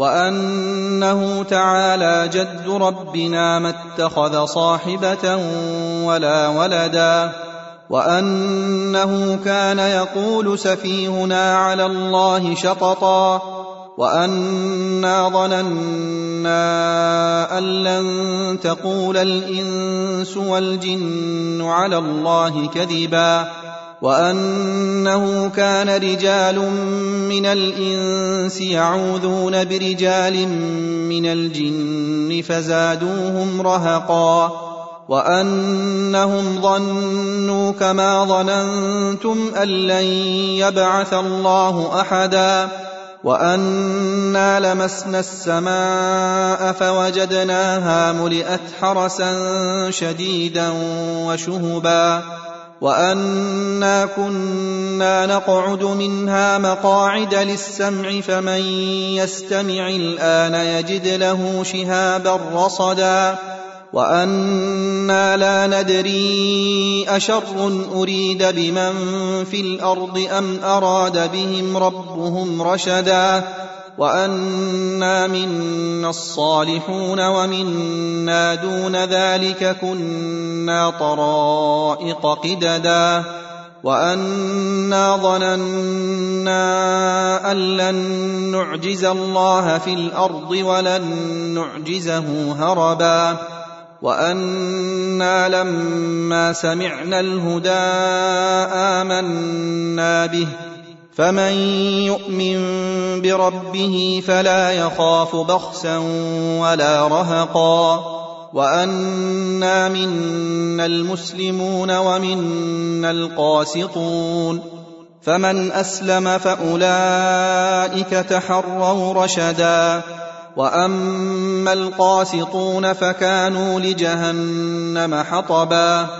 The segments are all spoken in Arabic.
وأنه تعالى جد ربنا ما اتخذ صاحبة ولا ولدا وأنه كان يقول سفيهنا على الله شططا وأنا ظننا أن لن تقول الإنس والجن على الله كذبا وأنه كان رجال من الإنس يعوذون برجال من الجن فزادوهم رهقا وأنهم ظنوا كما ظننتم أن لن يبعث الله أحدا وأنا لمسنا السماء فوجدناها ملئت حرسا شديدا وشهبا وانا كنا نقعد منها مقاعد للسمع فمن يستمع الان يجد له شهابا رصدا وأنا لا ندري اشر اريد بمن في الأرض ام اراد بهم ربهم رشدا وانا منا الصالحون ومنا دون ذلك كنا طرائق قددا وانا ظننا ان لن نعجز الله في الأرض ولن نعجزه هربا وأنا لما سمعنا الهدى امنا به فمن يؤمن بربه فلا يخاف بخسا ولا رهقا وأنا منا المسلمون ومنا القاسطون فمن أسلم فأولئك تحروا رشدا وأما القاسطون فكانوا لجهنم حطبا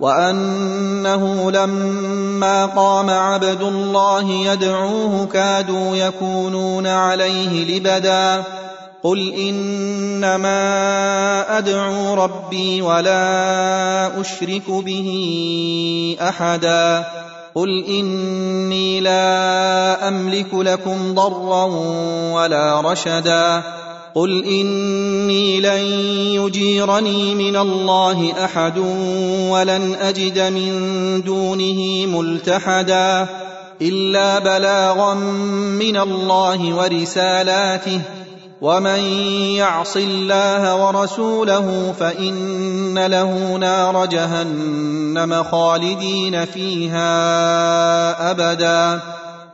وأنه لما قام عبد الله يدعوه كادوا يكونون عليه لبدا. قل إنما أدعو ربي ولا أشرك به أحدا. قل إني لا أملك لكم ضرا ولا رشدا. قل إني لن يجيرني من الله أحد ولن أجد من دونه ملتحدا إلا بلاغا من الله ورسالاته ومن يعص الله ورسوله فإن له نار جهنم خالدين فيها أبدا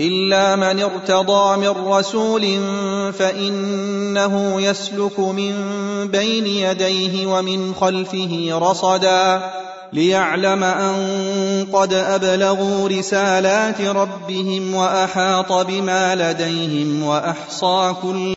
الا من ارتضى من رسول فانه يسلك من بين يديه ومن خلفه رصدا ليعلم ان قد ابلغوا رسالات ربهم واحاط بما لديهم واحصى كل